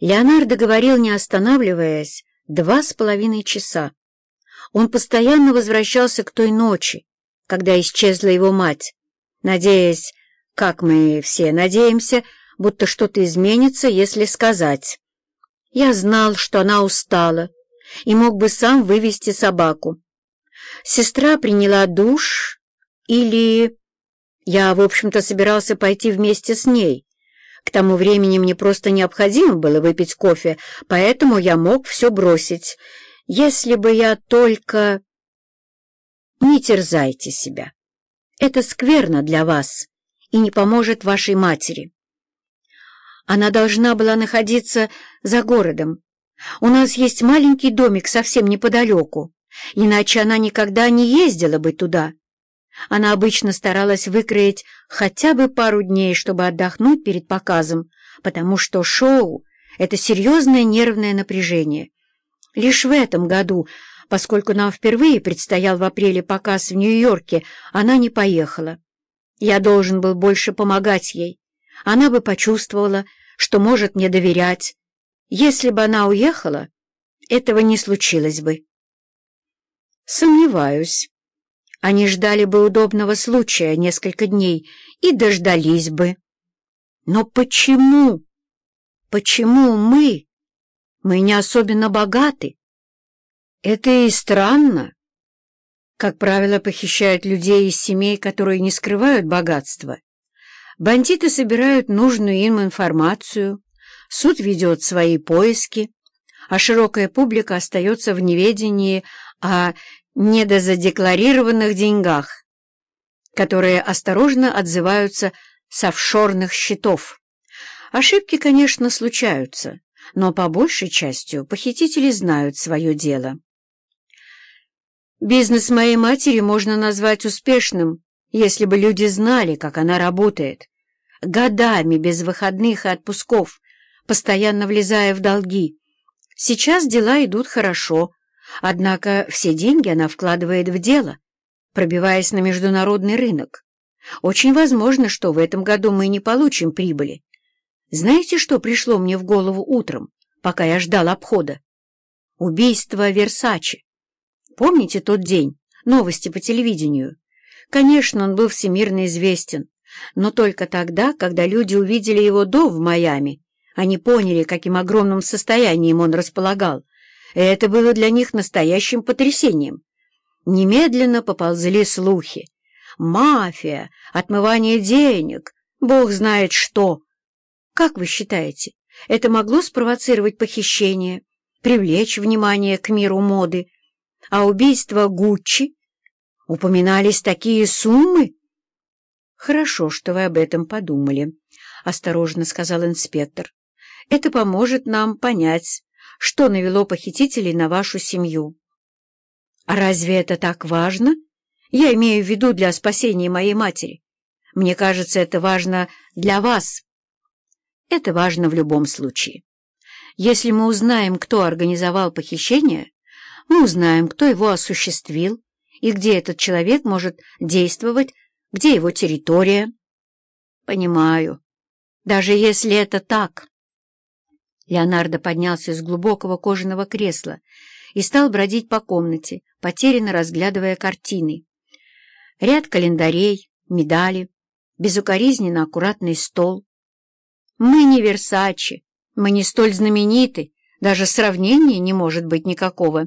Леонардо говорил, не останавливаясь, два с половиной часа. Он постоянно возвращался к той ночи, когда исчезла его мать, надеясь, как мы все надеемся, будто что-то изменится, если сказать. Я знал, что она устала, и мог бы сам вывести собаку. Сестра приняла душ или... Я, в общем-то, собирался пойти вместе с ней. К тому времени мне просто необходимо было выпить кофе, поэтому я мог все бросить. Если бы я только... Не терзайте себя. Это скверно для вас и не поможет вашей матери. Она должна была находиться за городом. У нас есть маленький домик совсем неподалеку, иначе она никогда не ездила бы туда. Она обычно старалась выкроить хотя бы пару дней, чтобы отдохнуть перед показом, потому что шоу — это серьезное нервное напряжение. Лишь в этом году, поскольку нам впервые предстоял в апреле показ в Нью-Йорке, она не поехала. Я должен был больше помогать ей. Она бы почувствовала, что может мне доверять. Если бы она уехала, этого не случилось бы. Сомневаюсь. Они ждали бы удобного случая несколько дней и дождались бы. Но почему? Почему мы? Мы не особенно богаты. Это и странно. Как правило, похищают людей из семей, которые не скрывают богатства. Бандиты собирают нужную им информацию, суд ведет свои поиски, а широкая публика остается в неведении о недозадекларированных деньгах, которые осторожно отзываются с офшорных счетов. Ошибки, конечно, случаются, но по большей частью похитители знают свое дело. Бизнес моей матери можно назвать успешным, если бы люди знали, как она работает. Годами без выходных и отпусков, постоянно влезая в долги. Сейчас дела идут хорошо, Однако все деньги она вкладывает в дело, пробиваясь на международный рынок. Очень возможно, что в этом году мы не получим прибыли. Знаете, что пришло мне в голову утром, пока я ждал обхода? Убийство Версачи. Помните тот день? Новости по телевидению. Конечно, он был всемирно известен, но только тогда, когда люди увидели его дом в Майами, они поняли, каким огромным состоянием он располагал, это было для них настоящим потрясением. Немедленно поползли слухи. Мафия, отмывание денег, бог знает что. Как вы считаете, это могло спровоцировать похищение, привлечь внимание к миру моды? А убийство Гуччи? Упоминались такие суммы? Хорошо, что вы об этом подумали, — осторожно сказал инспектор. Это поможет нам понять, что навело похитителей на вашу семью. А разве это так важно? Я имею в виду для спасения моей матери. Мне кажется, это важно для вас. Это важно в любом случае. Если мы узнаем, кто организовал похищение, мы узнаем, кто его осуществил и где этот человек может действовать, где его территория. Понимаю. Даже если это так, Леонардо поднялся из глубокого кожаного кресла и стал бродить по комнате, потерянно разглядывая картины. Ряд календарей, медали, безукоризненно аккуратный стол. Мы не Версачи, мы не столь знамениты, даже сравнения не может быть никакого.